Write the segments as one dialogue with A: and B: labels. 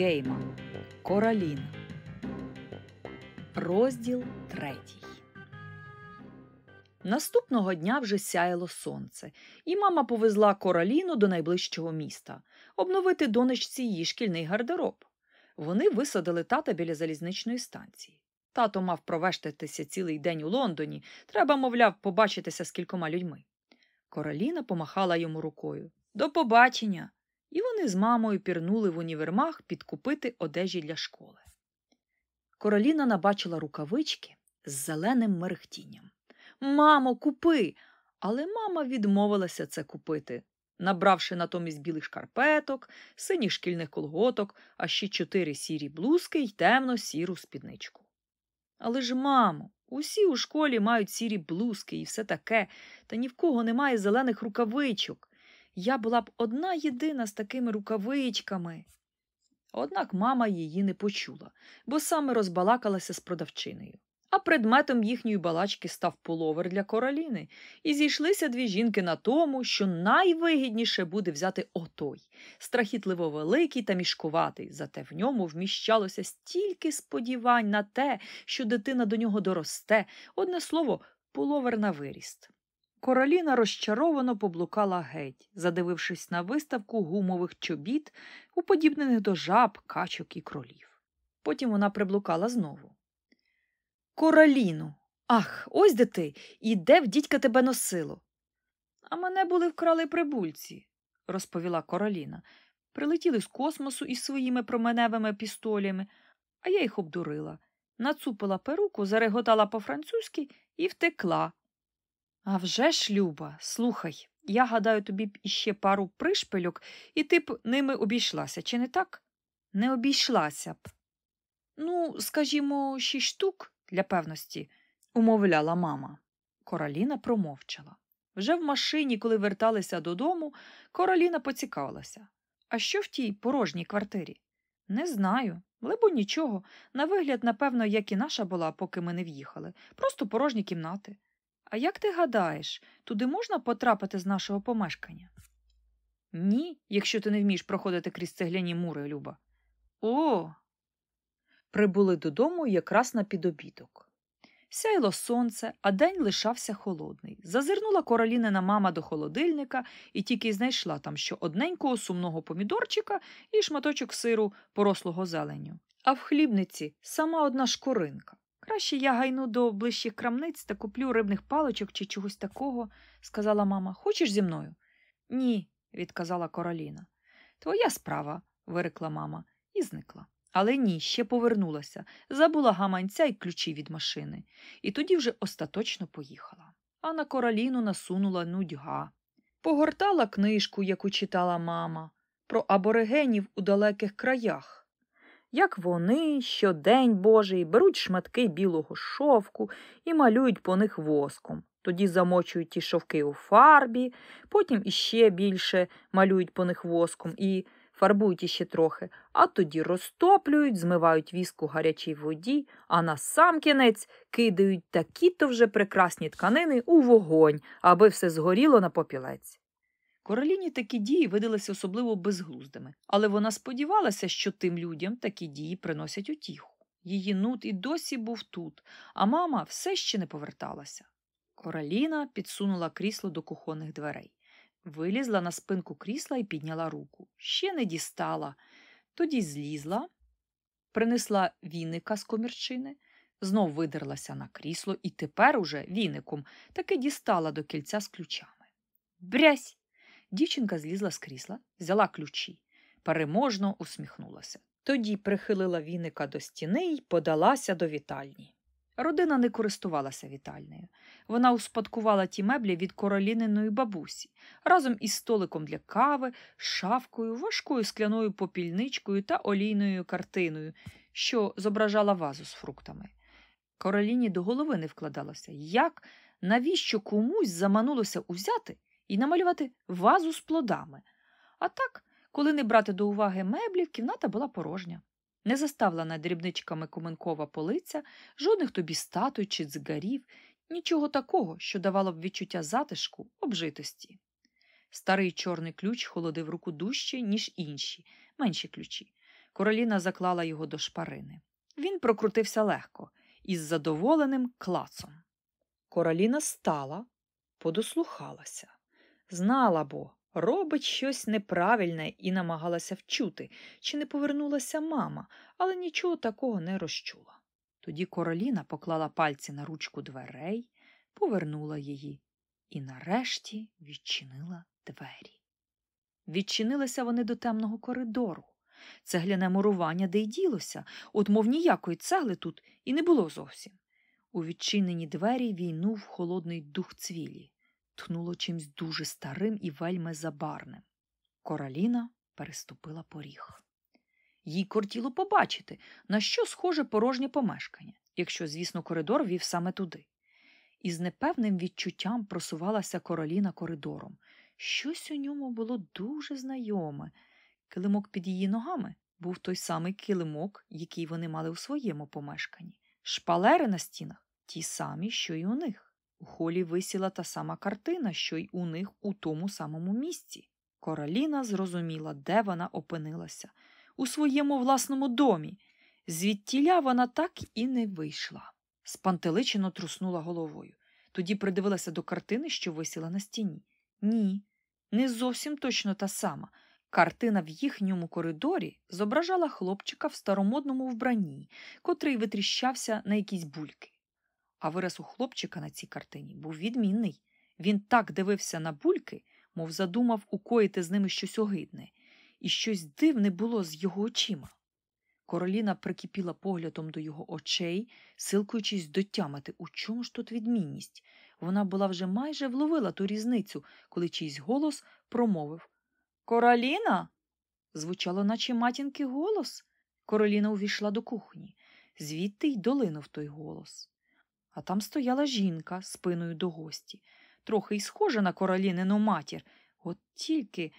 A: Гейман Кораліна. Розділ третій. Наступного дня вже сяяло сонце, і мама повезла Кораліну до найближчого міста обновити донечці її шкільний гардероб. Вони висадили тата біля залізничної станції. Тато мав провештатися цілий день у Лондоні. Треба, мовляв, побачитися з кількома людьми. Кораліна помахала йому рукою. До побачення. І вони з мамою пірнули в універмаг підкупити одежі для школи. Короліна набачила рукавички з зеленим мерехтінням. Мамо, купи! Але мама відмовилася це купити, набравши натомість білих шкарпеток, синіх шкільних колготок, а ще чотири сірі блузки й темно сіру спідничку. Але ж, мамо, усі у школі мають сірі блузки і все таке, та ні в кого немає зелених рукавичок. Я була б одна єдина з такими рукавичками. Однак мама її не почула, бо саме розбалакалася з продавчинею. А предметом їхньої балачки став половер для короліни, і зійшлися дві жінки на тому, що найвигідніше буде взяти отой, страхітливо великий та мішкуватий, зате в ньому вміщалося стільки сподівань на те, що дитина до нього доросте, одне слово, половер на виріст. Короліна розчаровано поблукала геть, задивившись на виставку гумових чобіт, уподібнених до жаб, качок і кролів. Потім вона приблукала знову. Короліну, ах, ось де ти, і де в дідька тебе носило. А мене були вкрали прибульці, розповіла Короліна. Прилетіли з космосу із своїми променевими пістолями, а я їх обдурила. Нацупила перуку, зареготала по-французьки і втекла. А вже ж, Люба, слухай, я гадаю тобі б іще пару пришпильок, і ти б ними обійшлася, чи не так? Не обійшлася б. Ну, скажімо, шість штук для певності, умовляла мама. Короліна промовчала. Вже в машині, коли верталися додому, Короліна поцікавилася. А що в тій порожній квартирі? Не знаю, либо нічого. На вигляд, напевно, як і наша була, поки ми не в'їхали. Просто порожні кімнати. А як ти гадаєш, туди можна потрапити з нашого помешкання? Ні, якщо ти не вмієш проходити крізь цегляні мури, Люба. О. Прибули додому якраз на підобідок. Сяйло сонце, а день лишався холодний. Зазирнула королінина мама до холодильника і тільки й знайшла там що одненького сумного помідорчика і шматочок сиру, порослого зеленню. А в хлібниці сама одна шкуринка. Краще я гайну до ближчих крамниць та куплю рибних паличок чи чогось такого, сказала мама. Хочеш зі мною? Ні, відказала Короліна. Твоя справа, вирикла мама і зникла. Але ні, ще повернулася, забула гаманця й ключі від машини, і тоді вже остаточно поїхала. А на короліну насунула нудьга. Погортала книжку, яку читала мама, про аборигенів у далеких краях. Як вони щодень божий беруть шматки білого шовку і малюють по них воском. Тоді замочують ті шовки у фарбі, потім іще більше малюють по них воском і фарбують іще трохи, а тоді розтоплюють, змивають віск у гарячій воді, а на сам кінець кидають такі-то вже прекрасні тканини у вогонь, аби все згоріло на попілець. Короліні такі дії видалися особливо безглуздими, але вона сподівалася, що тим людям такі дії приносять утіху. Її нут і досі був тут, а мама все ще не поверталася. Короліна підсунула крісло до кухонних дверей, вилізла на спинку крісла і підняла руку. Ще не дістала. Тоді злізла, принесла віника з комірчини, знов видерлася на крісло і тепер уже віником таки дістала до кільця з ключами. Брязь! Дівчинка злізла з крісла, взяла ключі, переможно усміхнулася. Тоді прихилила віника до стіни й подалася до вітальні. Родина не користувалася вітальнею. Вона успадкувала ті меблі від короліниної бабусі разом із столиком для кави, шафкою, важкою скляною попільничкою та олійною картиною, що зображала вазу з фруктами. Короліні до голови не вкладалося, як, навіщо комусь заманулося узяти і намалювати вазу з плодами. А так, коли не брати до уваги меблів, кімната була порожня. Не заставлена дрібничками коменкова полиця, жодних тобі статуй чи дзигарів, нічого такого, що давало б відчуття затишку, обжитості. Старий чорний ключ холодив руку дужче, ніж інші, менші ключі. Короліна заклала його до шпарини. Він прокрутився легко, із задоволеним клацом. Короліна стала, подослухалася. Знала бо, робить щось неправильне і намагалася вчути, чи не повернулася мама, але нічого такого не розчула. Тоді короліна поклала пальці на ручку дверей, повернула її і нарешті відчинила двері. Відчинилися вони до темного коридору. Цегляне мурування де й ділося, от мов ніякої цегли тут і не було зовсім. У відчинені двері війнув холодний дух цвілі, тхнуло чимсь дуже старим і вельми забарним. Короліна переступила поріг. Їй кортіло побачити, на що схоже порожнє помешкання, якщо, звісно, коридор вів саме туди. І з непевним відчуттям просувалася короліна коридором. Щось у ньому було дуже знайоме. Килимок під її ногами був той самий килимок, який вони мали у своєму помешканні. Шпалери на стінах ті самі, що й у них. У холі висіла та сама картина, що й у них у тому самому місці. Короліна зрозуміла, де вона опинилася, у своєму власному домі. Звідтіля вона так і не вийшла. Спантеличено труснула головою. Тоді придивилася до картини, що висіла на стіні. Ні, не зовсім точно та сама. Картина в їхньому коридорі зображала хлопчика в старомодному вбранні, котрий витріщався на якісь бульки. А вираз у хлопчика на цій картині був відмінний. Він так дивився на бульки, мов задумав укоїти з ними щось огидне, і щось дивне було з його очима. Короліна прикипіла поглядом до його очей, силкуючись дотямити, у чому ж тут відмінність. Вона була вже майже вловила ту різницю, коли чийсь голос промовив Короліна? Звучало, наче матінки голос. Короліна увійшла до кухні, звідти й долинув той голос. А там стояла жінка спиною до гості, трохи й схожа на королінину матір. От тільки,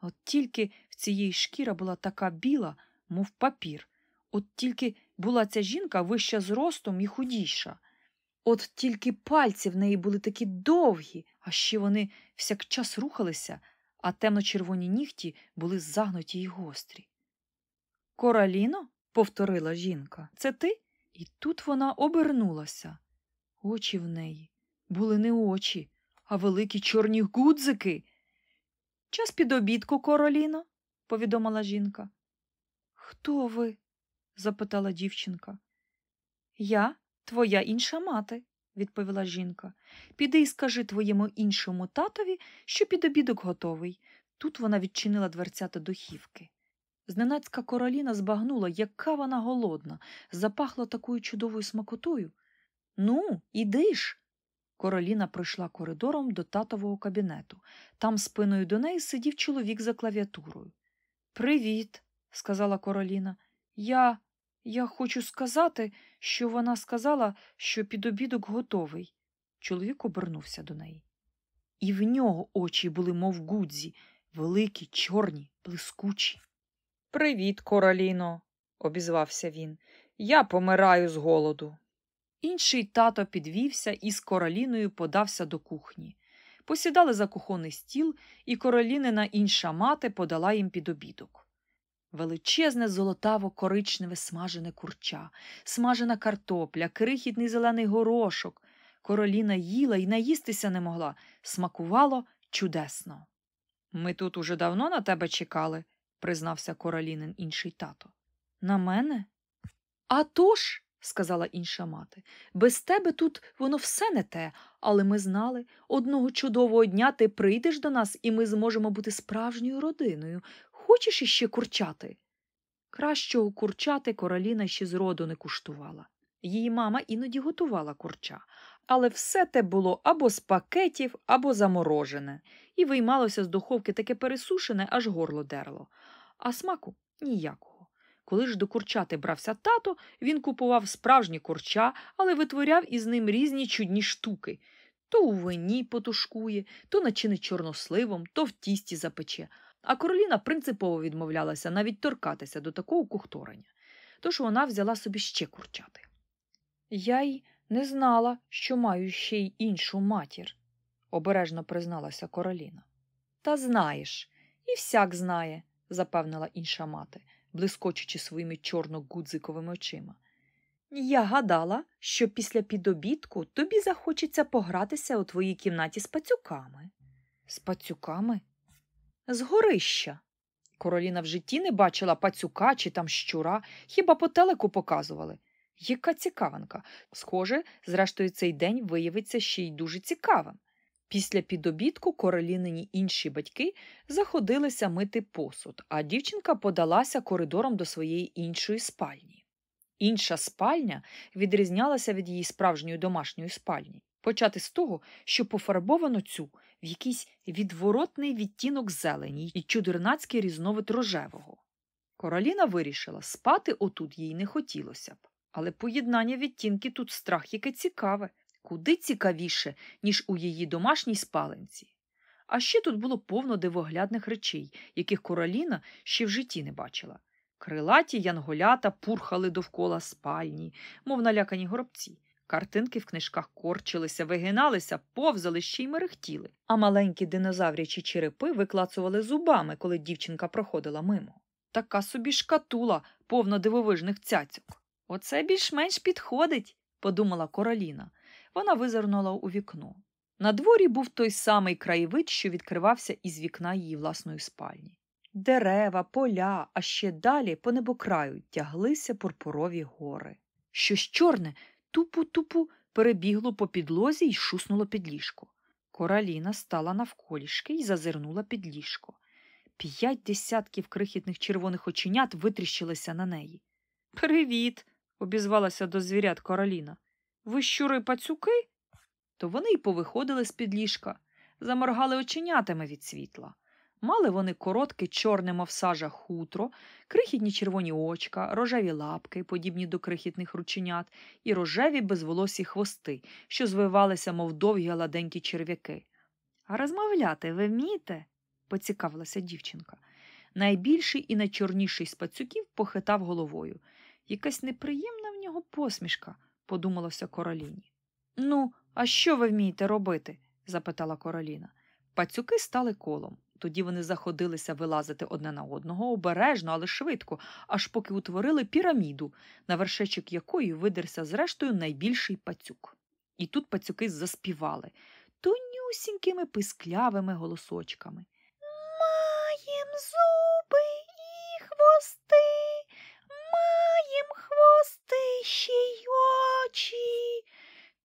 A: от тільки в цієї шкіра була така біла, мов папір. От тільки була ця жінка вища зростом і худіша. От тільки пальці в неї були такі довгі, а ще вони всякчас рухалися, а темно-червоні нігті були загнуті й гострі. Кораліно? повторила жінка, це ти? І тут вона обернулася. Очі в неї були не очі, а великі чорні гудзики. Час під обідку, Короліно, повідомила жінка. Хто ви? запитала дівчинка. Я твоя інша мати, відповіла жінка. Піди і скажи твоєму іншому татові, що під обідок готовий. Тут вона відчинила дверцята до хівки. Зненацька короліна збагнула, яка вона голодна, запахла такою чудовою смакотою. Ну, іди ж. Короліна пройшла коридором до татового кабінету. Там спиною до неї сидів чоловік за клавіатурою. Привіт, сказала короліна. Я. Я хочу сказати, що вона сказала, що під обідок готовий. Чоловік обернувся до неї. І в нього очі були, мов гудзі, великі, чорні, блискучі. Привіт, короліно, обізвався він. Я помираю з голоду. Інший тато підвівся і з короліною подався до кухні. Посідали за кухонний стіл, і королінина інша мати подала їм під обідок. Величезне золотаво коричневе смажене курча, смажена картопля, крихітний зелений горошок. Короліна їла і наїстися не могла, смакувало чудесно. Ми тут уже давно на тебе чекали, признався королінин інший тато. На мене? «А тож!» – сказала інша мати. Без тебе тут воно все не те, але ми знали, одного чудового дня ти прийдеш до нас, і ми зможемо бути справжньою родиною. Хочеш іще курчати? Кращого курчати короліна ще зроду не куштувала. Її мама іноді готувала курча, але все те було або з пакетів, або заморожене, і виймалося з духовки таке пересушене, аж горло дерло, а смаку ніякого. Коли ж до курчати брався тато, він купував справжні курча, але витворяв із ним різні чудні штуки то у вині потушкує, то начинить чорносливом, то в тісті запече. А короліна принципово відмовлялася навіть торкатися до такого кухторення, тож вона взяла собі ще курчати. Я й не знала, що маю ще й іншу матір, обережно призналася короліна. Та знаєш, і всяк знає, запевнила інша мати. блискочучи своїми чорно-гудзиковими очима. Я гадала, що після підобідку тобі захочеться погратися у твоїй кімнаті з пацюками. З пацюками? З горища. Короліна в житті не бачила пацюка чи там щура, хіба по телеку показували. Яка цікавинка. Схоже, зрештою, цей день виявиться ще й дуже цікавим. Після підобідку королінині інші батьки заходилися мити посуд, а дівчинка подалася коридором до своєї іншої спальні. Інша спальня відрізнялася від її справжньої домашньої спальні. Почати з того, що пофарбовано цю в якийсь відворотний відтінок зелені і чудернацький різновид рожевого. Короліна вирішила, спати отут їй не хотілося б. Але поєднання відтінки тут страх яке цікаве, куди цікавіше, ніж у її домашній спаленці. А ще тут було повно дивоглядних речей, яких короліна ще в житті не бачила. Крилаті янголята пурхали довкола спальні, мов налякані горобці. Картинки в книжках корчилися, вигиналися, повзали ще й мерехтіли, а маленькі динозаврячі черепи виклацували зубами, коли дівчинка проходила мимо. Така собі шкатула, повна дивовижних цяцьок. Оце більш-менш підходить, подумала Короліна. Вона визирнула у вікно. На дворі був той самий краєвид, що відкривався із вікна її власної спальні. Дерева, поля, а ще далі по небокраю тяглися пурпурові гори. Щось чорне тупу-тупу перебігло по підлозі й шуснуло під ліжко. Короліна стала навколішки й зазирнула під ліжко. П'ять десятків крихітних червоних оченят витріщилися на неї. Привіт, обізвалася до звірят Короліна. Ви щури пацюки? То вони й повиходили з під ліжка, заморгали оченятами від світла. Мали вони коротке, чорне, мов сажа хутро, крихітні червоні очка, рожеві лапки, подібні до крихітних рученят, і рожеві безволосі хвости, що звивалися, мов довгі гладенькі черв'яки. А розмовляти ви вмієте? поцікавилася дівчинка. Найбільший і найчорніший з пацюків похитав головою. Якась неприємна в нього посмішка, подумалося короліні. Ну, а що ви вмієте робити? запитала короліна. Пацюки стали колом. Тоді вони заходилися вилазити одне на одного обережно, але швидко, аж поки утворили піраміду, на вершечок якої видерся зрештою найбільший пацюк. І тут пацюки заспівали тонюсінькими писклявими голосочками. Маєм зуби і хвости, маєм хвости ще й очі.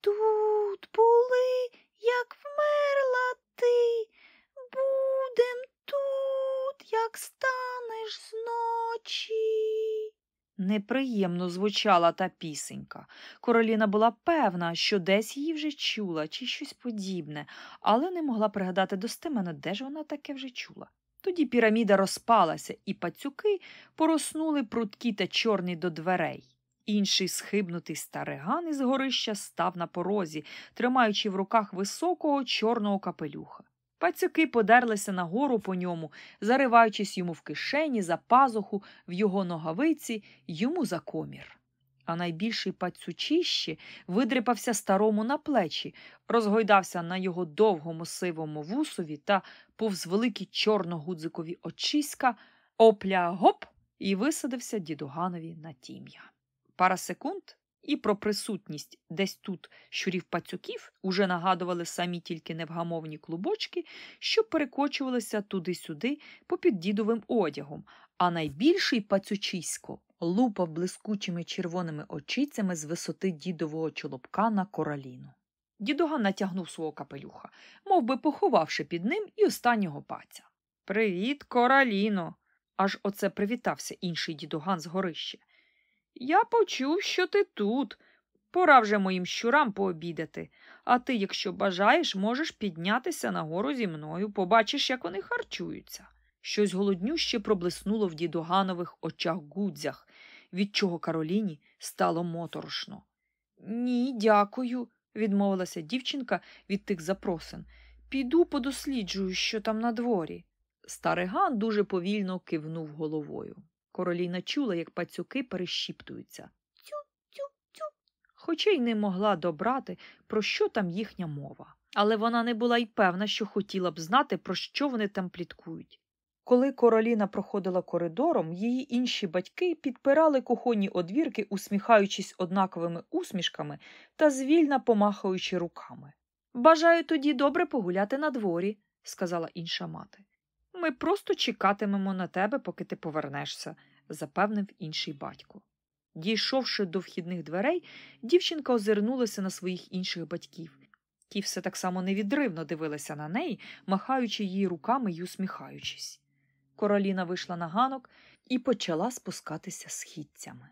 A: Тут були, як вмерла ти, будем тут, як станеш зночі. Неприємно звучала та пісенька. Короліна була певна, що десь її вже чула чи щось подібне, але не могла пригадати достеменно, де ж вона таке вже чула. Тоді піраміда розпалася, і пацюки пороснули прудкі та чорні до дверей. Інший схибнутий стариган із горища став на порозі, тримаючи в руках високого чорного капелюха. Пацюки подерлися нагору по ньому, зариваючись йому в кишені, за пазуху, в його ногавиці, йому за комір. А найбільший пацючище видрипався старому на плечі, розгойдався на його довгому сивому вусові та повз великі чорно-гудзикові очиська, опля гоп і висадився дідуганові на тім'я. Пара секунд і про присутність десь тут щурів пацюків уже нагадували самі тільки невгамовні клубочки, що перекочувалися туди-сюди попід дідовим одягом, а найбільший пацючисько лупав блискучими червоними очицями з висоти дідового чолобка на короліну. Дідуган натягнув свого капелюха, мов би поховавши під ним і останнього паця. Привіт, короліно. аж оце привітався інший дідуган з горища. Я почув, що ти тут. Пора вже моїм щурам пообідати, а ти, якщо бажаєш, можеш піднятися нагору зі мною, побачиш, як вони харчуються. Щось голоднюще проблиснуло в дідоганових очах гудзях, від чого Кароліні стало моторошно. Ні, дякую, відмовилася дівчинка від тих запросин. Піду подосліджую, що там на дворі. Стариган дуже повільно кивнув головою. Короліна чула, як пацюки перешіптуються. Тю-тю-тю. Хоча й не могла добрати, про що там їхня мова. Але вона не була й певна, що хотіла б знати, про що вони там пліткують. Коли Короліна проходила коридором, її інші батьки підпирали кухонні одвірки, усміхаючись однаковими усмішками та звільно помахаючи руками. Бажаю тоді добре погуляти на дворі», – сказала інша мати. Ми просто чекатимемо на тебе, поки ти повернешся, запевнив інший батько. Дійшовши до вхідних дверей, дівчинка озирнулася на своїх інших батьків. Ті все так само невідривно дивилися на неї, махаючи її руками й усміхаючись. Короліна вийшла на ганок і почала спускатися східцями.